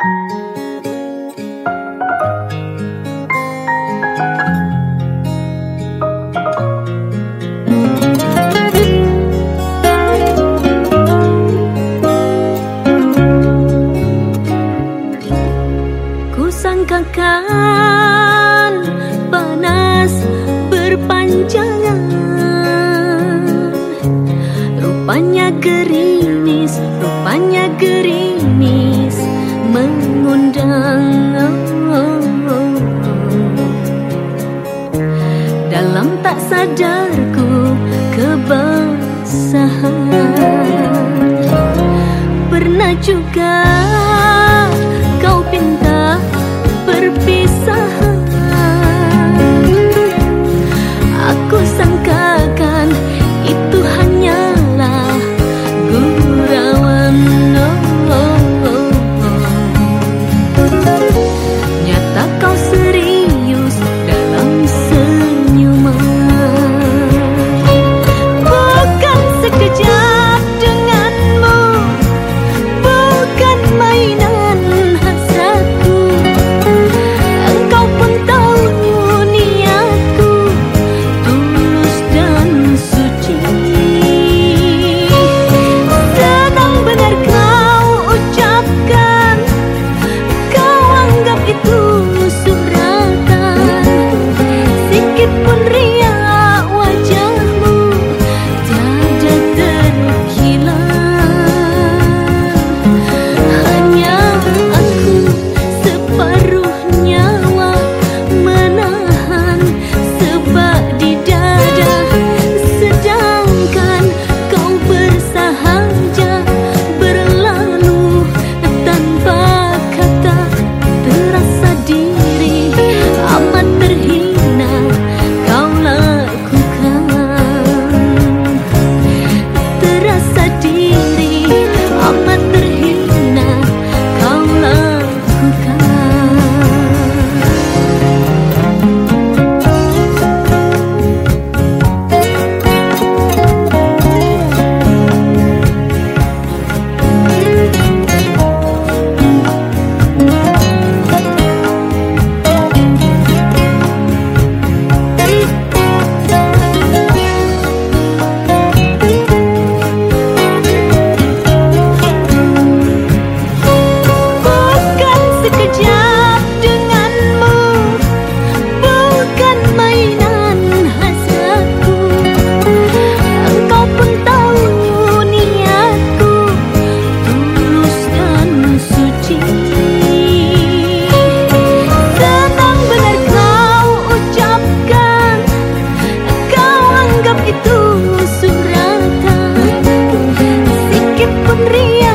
Kusangkakan panas berpanjangan Rupanya gerimis, rupanya geri. Pernah juga Mungkin pun ria